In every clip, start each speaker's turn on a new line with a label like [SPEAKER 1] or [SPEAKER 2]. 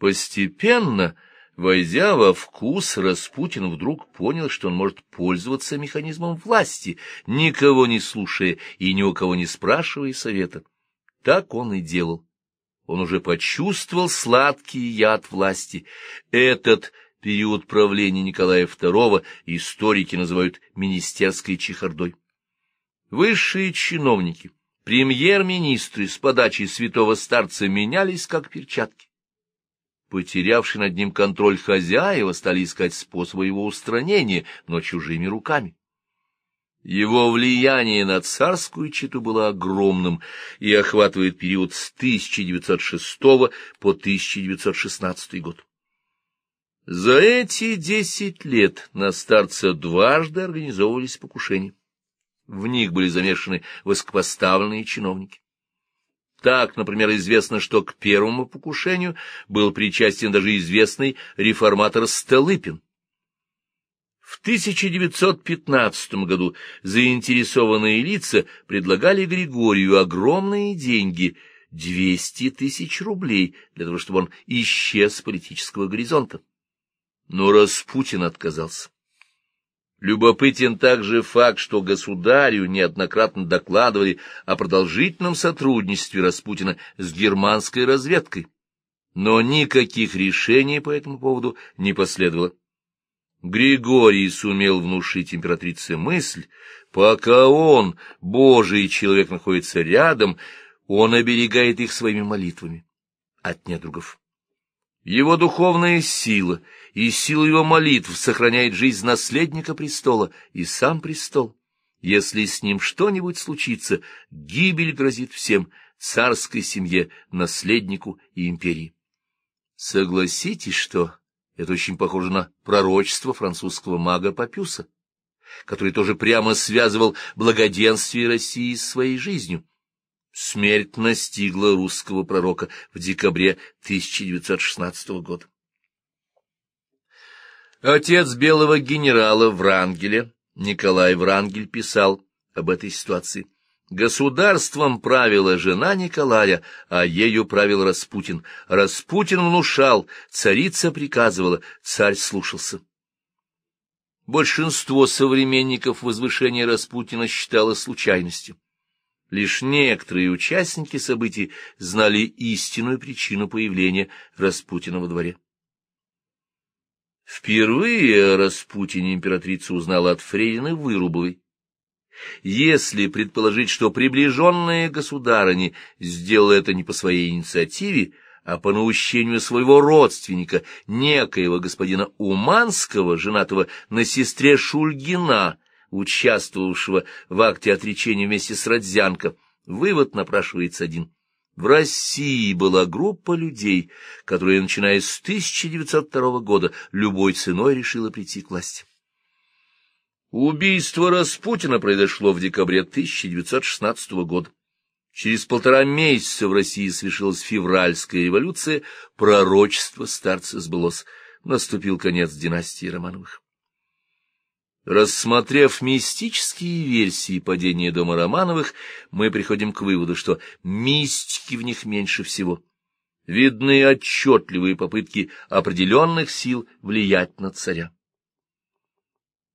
[SPEAKER 1] Постепенно, войдя во вкус, Распутин вдруг понял, что он может пользоваться механизмом власти, никого не слушая и ни у кого не спрашивая совета. Так он и делал. Он уже почувствовал сладкий яд власти. Этот период правления Николая II историки называют министерской чехардой. Высшие чиновники, премьер-министры с подачи святого старца менялись как перчатки. Потерявший над ним контроль хозяева стали искать способы его устранения, но чужими руками. Его влияние на царскую читу было огромным и охватывает период с 1906 по 1916 год. За эти десять лет на старца дважды организовывались покушения. В них были замешаны высокопоставленные чиновники. Так, например, известно, что к первому покушению был причастен даже известный реформатор Столыпин. В 1915 году заинтересованные лица предлагали Григорию огромные деньги — 200 тысяч рублей для того, чтобы он исчез с политического горизонта. Но Распутин отказался. Любопытен также факт, что государю неоднократно докладывали о продолжительном сотрудничестве Распутина с германской разведкой, но никаких решений по этому поводу не последовало. Григорий сумел внушить императрице мысль, пока он, Божий человек, находится рядом, он оберегает их своими молитвами от недругов. Его духовная сила — и силу его молитв сохраняет жизнь наследника престола и сам престол. Если с ним что-нибудь случится, гибель грозит всем, царской семье, наследнику и империи. Согласитесь, что это очень похоже на пророчество французского мага Папюса, который тоже прямо связывал благоденствие России с своей жизнью. Смерть настигла русского пророка в декабре 1916 года. Отец белого генерала Врангеля, Николай Врангель, писал об этой ситуации. Государством правила жена Николая, а ею правил Распутин. Распутин внушал, царица приказывала, царь слушался. Большинство современников возвышения Распутина считало случайностью. Лишь некоторые участники событий знали истинную причину появления Распутина во дворе. Впервые о Распутине императрица узнала от Фрейлины Вырубовой. Если предположить, что приближенная государыни сделала это не по своей инициативе, а по наущению своего родственника, некоего господина Уманского, женатого на сестре Шульгина, участвовавшего в акте отречения вместе с Родзянко, вывод напрашивается один. В России была группа людей, которая, начиная с 1902 года, любой ценой решила прийти к власти. Убийство Распутина произошло в декабре 1916 года. Через полтора месяца в России совершилась февральская революция, пророчество старца сбылось. Наступил конец династии Романовых. Рассмотрев мистические версии падения дома Романовых, мы приходим к выводу, что мистики в них меньше всего. Видны отчетливые попытки определенных сил влиять на царя.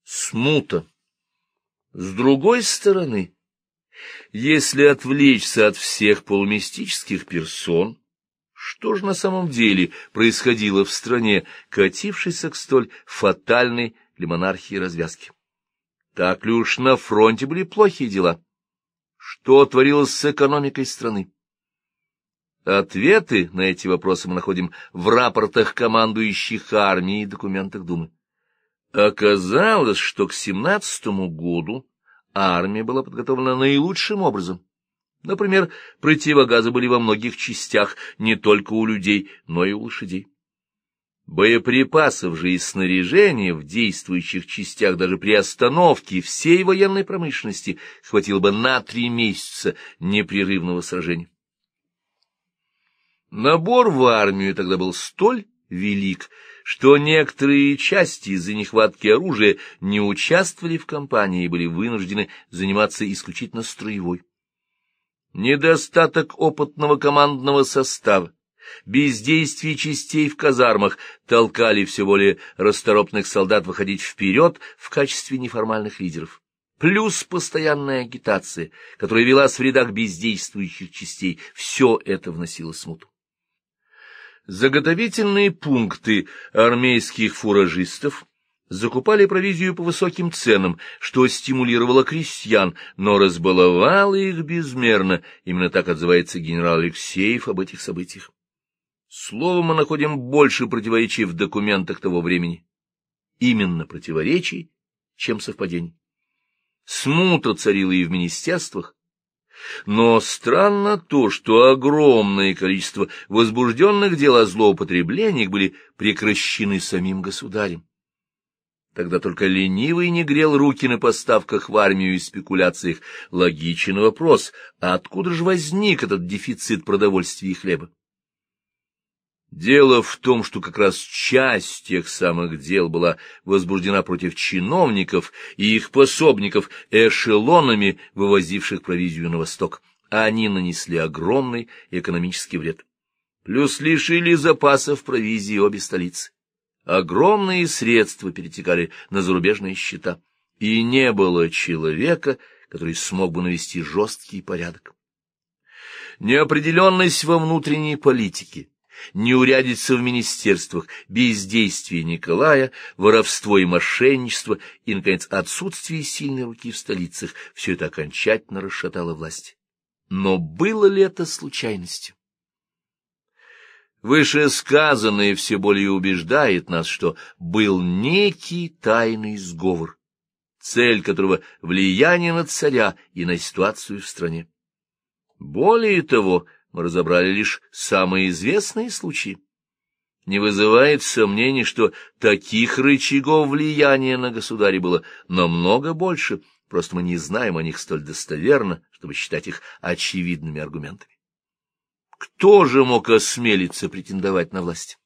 [SPEAKER 1] Смута. С другой стороны, если отвлечься от всех полумистических персон, что же на самом деле происходило в стране, катившейся к столь фатальной для монархии развязки. Так ли уж на фронте были плохие дела? Что творилось с экономикой страны? Ответы на эти вопросы мы находим в рапортах командующих армией и документах Думы. Оказалось, что к семнадцатому году армия была подготовлена наилучшим образом. Например, противогазы были во многих частях не только у людей, но и у лошадей. Боеприпасов же и снаряжения в действующих частях даже при остановке всей военной промышленности хватило бы на три месяца непрерывного сражения. Набор в армию тогда был столь велик, что некоторые части из-за нехватки оружия не участвовали в кампании и были вынуждены заниматься исключительно строевой. Недостаток опытного командного состава, бездействие частей в казармах толкали все более расторопных солдат выходить вперед в качестве неформальных лидеров. Плюс постоянная агитация, которая велась в рядах бездействующих частей, все это вносило смуту. Заготовительные пункты армейских фуражистов закупали провизию по высоким ценам, что стимулировало крестьян, но разбаловало их безмерно. Именно так отзывается генерал Алексеев об этих событиях. Словом, мы находим больше противоречий в документах того времени. Именно противоречий, чем совпадений. Смута царила и в министерствах, но странно то, что огромное количество возбужденных дел о злоупотреблениях были прекращены самим государем. Тогда только ленивый не грел руки на поставках в армию и спекуляциях. Логичен вопрос, а откуда же возник этот дефицит продовольствия и хлеба? Дело в том, что как раз часть тех самых дел была возбуждена против чиновников и их пособников эшелонами, вывозивших провизию на восток. Они нанесли огромный экономический вред. Плюс лишили запасов провизии обе столицы. Огромные средства перетекали на зарубежные счета, и не было человека, который смог бы навести жесткий порядок. Неопределенность во внутренней политике — неурядица в министерствах, бездействие Николая, воровство и мошенничество и, наконец, отсутствие сильной руки в столицах — все это окончательно расшатало власть. Но было ли это случайностью? Вышесказанное все более убеждает нас, что был некий тайный сговор, цель которого — влияние на царя и на ситуацию в стране. Более того, мы разобрали лишь самые известные случаи. Не вызывает сомнений, что таких рычагов влияния на государя было намного больше, просто мы не знаем о них столь достоверно, чтобы считать их очевидными аргументами. Кто же мог осмелиться претендовать на власть?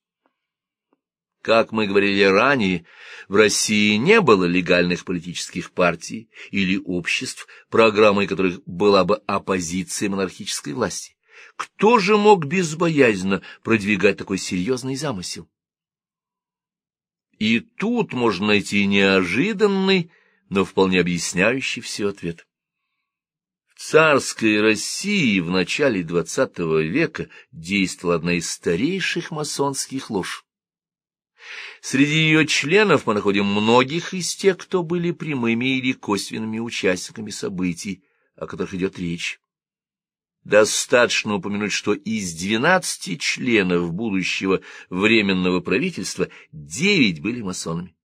[SPEAKER 1] Как мы говорили ранее, в России не было легальных политических партий или обществ, программой которых была бы оппозиция монархической власти. Кто же мог безбоязненно продвигать такой серьезный замысел? И тут можно найти неожиданный, но вполне объясняющий все ответ. В царской России в начале XX века действовала одна из старейших масонских лож. Среди ее членов мы находим многих из тех, кто были прямыми или косвенными участниками событий, о которых идет речь. Достаточно упомянуть, что из двенадцати членов будущего Временного правительства девять были масонами.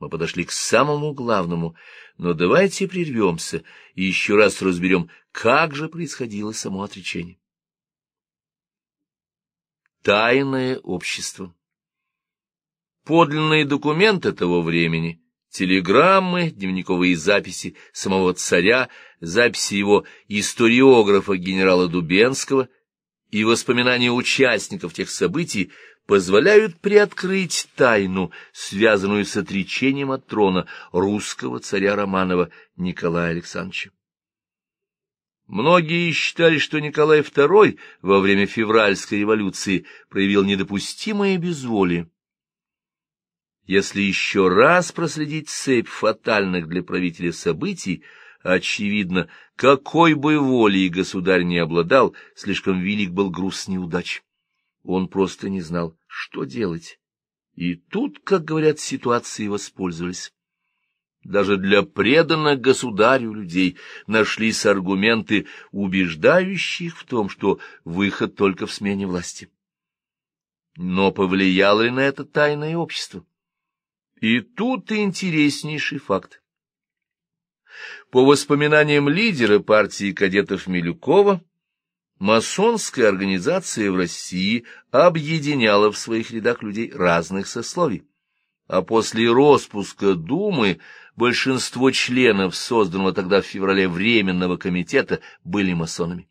[SPEAKER 1] Мы подошли к самому главному, но давайте прервемся и еще раз разберем, как же происходило само отречение. Тайное общество Подлинные документы того времени — телеграммы, дневниковые записи самого царя, записи его историографа генерала Дубенского и воспоминания участников тех событий позволяют приоткрыть тайну, связанную с отречением от трона русского царя Романова Николая Александровича. Многие считали, что Николай II во время февральской революции проявил недопустимое безволие. Если еще раз проследить цепь фатальных для правителя событий, очевидно, какой бы волей государь не обладал, слишком велик был груз неудач. Он просто не знал, что делать. И тут, как говорят, ситуации воспользовались. Даже для преданных государю людей нашлись аргументы, убеждающие их в том, что выход только в смене власти. Но повлияло ли на это тайное общество? И тут интереснейший факт. По воспоминаниям лидера партии кадетов Милюкова, масонская организация в России объединяла в своих рядах людей разных сословий, а после распуска Думы большинство членов созданного тогда в феврале Временного комитета были масонами.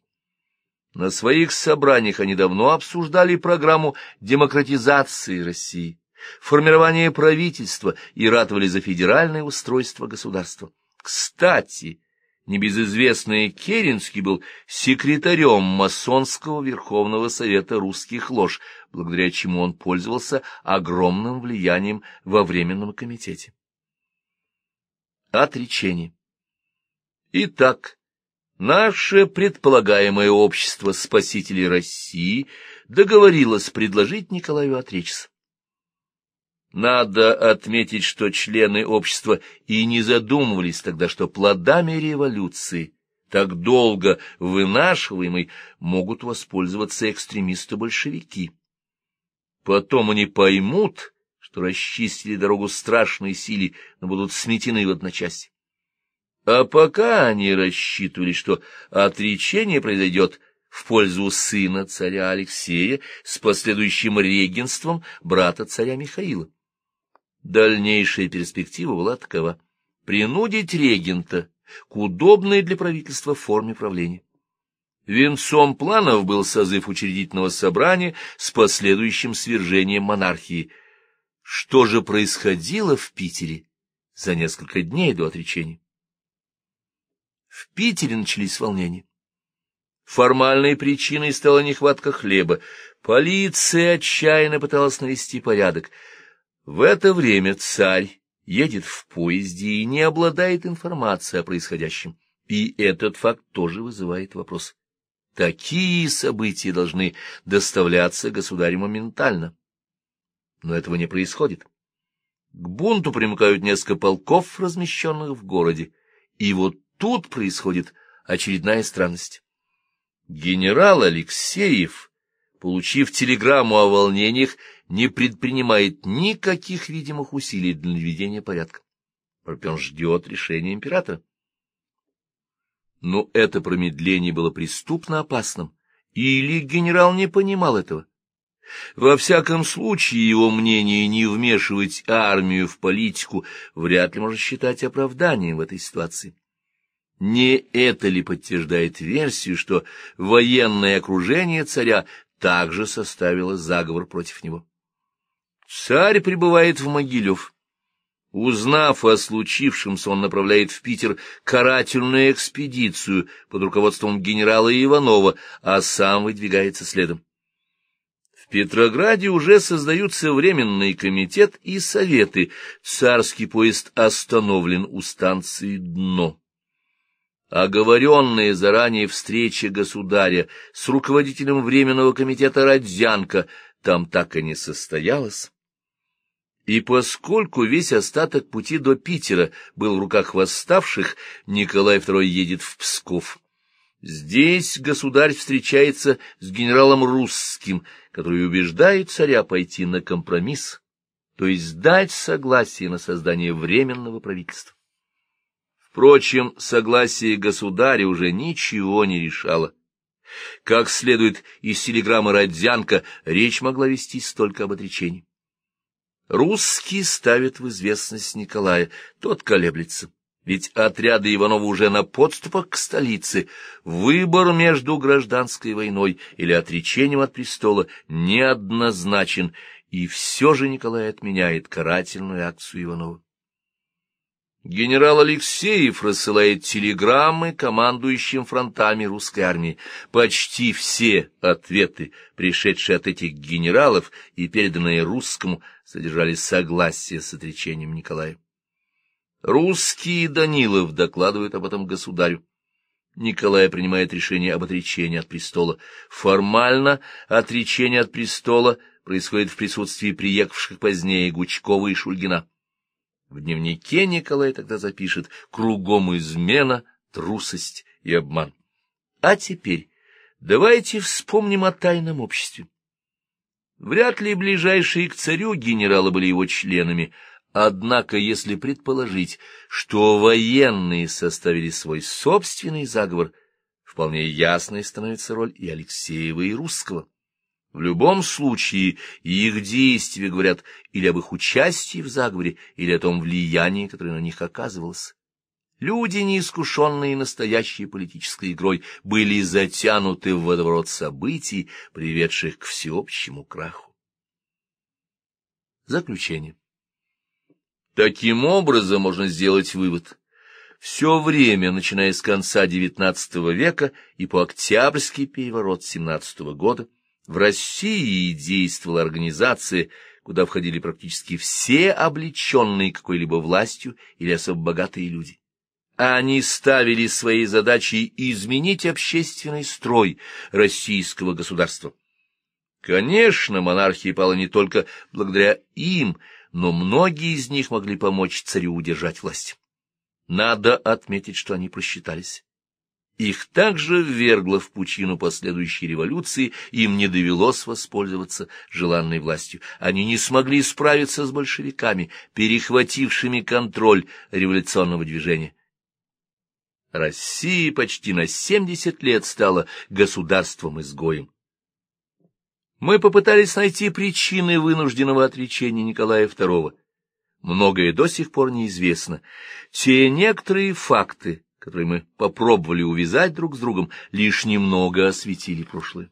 [SPEAKER 1] На своих собраниях они давно обсуждали программу демократизации России формирование правительства и ратовали за федеральное устройство государства. Кстати, Небезызвестный Керенский был секретарем масонского Верховного Совета русских лож, благодаря чему он пользовался огромным влиянием во Временном комитете. Отречение Итак, наше предполагаемое общество спасителей России договорилось предложить Николаю отречься. Надо отметить, что члены общества и не задумывались тогда, что плодами революции, так долго вынашиваемой, могут воспользоваться экстремисты-большевики. Потом они поймут, что расчистили дорогу страшной силе, но будут сметены в одночасье. А пока они рассчитывали, что отречение произойдет в пользу сына царя Алексея с последующим регенством брата царя Михаила. Дальнейшая перспектива была такова — принудить регента к удобной для правительства форме правления. Венцом планов был созыв учредительного собрания с последующим свержением монархии. Что же происходило в Питере за несколько дней до отречения? В Питере начались волнения. Формальной причиной стала нехватка хлеба. Полиция отчаянно пыталась навести порядок — в это время царь едет в поезде и не обладает информацией о происходящем, и этот факт тоже вызывает вопрос. Такие события должны доставляться государю моментально. Но этого не происходит. К бунту примыкают несколько полков, размещенных в городе, и вот тут происходит очередная странность. Генерал Алексеев, получив телеграмму о волнениях, не предпринимает никаких видимых усилий для наведения порядка. Он ждет решения императора. Но это промедление было преступно опасным, или генерал не понимал этого. Во всяком случае, его мнение не вмешивать армию в политику вряд ли можно считать оправданием в этой ситуации. Не это ли подтверждает версию, что военное окружение царя также составило заговор против него? Царь прибывает в Могилев. Узнав о случившемся, он направляет в Питер карательную экспедицию под руководством генерала Иванова, а сам выдвигается следом. В Петрограде уже создаются временный комитет и советы. Царский поезд остановлен у станции «Дно». Оговоренная заранее встреча государя с руководителем Временного комитета Родзянко там так и не состоялась. И поскольку весь остаток пути до Питера был в руках восставших, Николай II едет в Псков. Здесь государь встречается с генералом Русским, который убеждает царя пойти на компромисс, то есть дать согласие на создание временного правительства. Впрочем, согласие государя уже ничего не решало. Как следует из телеграммы Родзянко, речь могла вестись только об отречении. Русские ставят в известность Николая, тот колеблется. Ведь отряды Иванова уже на подступах к столице. Выбор между гражданской войной или отречением от престола неоднозначен, и все же Николай отменяет карательную акцию Иванова. Генерал Алексеев рассылает телеграммы командующим фронтами русской армии. Почти все ответы, пришедшие от этих генералов и переданные русскому, содержали согласие с отречением Николая. Русские Данилов докладывают об этом государю. Николай принимает решение об отречении от престола. Формально отречение от престола происходит в присутствии приехавших позднее Гучкова и Шульгина. В дневнике Николай тогда запишет «Кругом измена, трусость и обман». А теперь давайте вспомним о тайном обществе. Вряд ли ближайшие к царю генералы были его членами, однако если предположить, что военные составили свой собственный заговор, вполне ясной становится роль и Алексеева, и Русского. В любом случае их действия говорят или об их участии в заговоре, или о том влиянии, которое на них оказывалось. Люди, неискушенные настоящей политической игрой, были затянуты в водоворот событий, приведших к всеобщему краху. Заключение. Таким образом можно сделать вывод. Все время, начиная с конца XIX века и по Октябрьский переворот XVII года, в России действовала организация, куда входили практически все облеченные какой-либо властью или особо богатые люди. Они ставили своей задачей изменить общественный строй российского государства. Конечно, монархия пала не только благодаря им, но многие из них могли помочь царю удержать власть. Надо отметить, что они просчитались. Их также ввергло в пучину последующей революции, им не довелось воспользоваться желанной властью. Они не смогли справиться с большевиками, перехватившими контроль революционного движения. Россия почти на 70 лет стала государством-изгоем. Мы попытались найти причины вынужденного отречения Николая II. Многое до сих пор неизвестно. Те некоторые факты, которые мы попробовали увязать друг с другом, лишь немного осветили прошлое.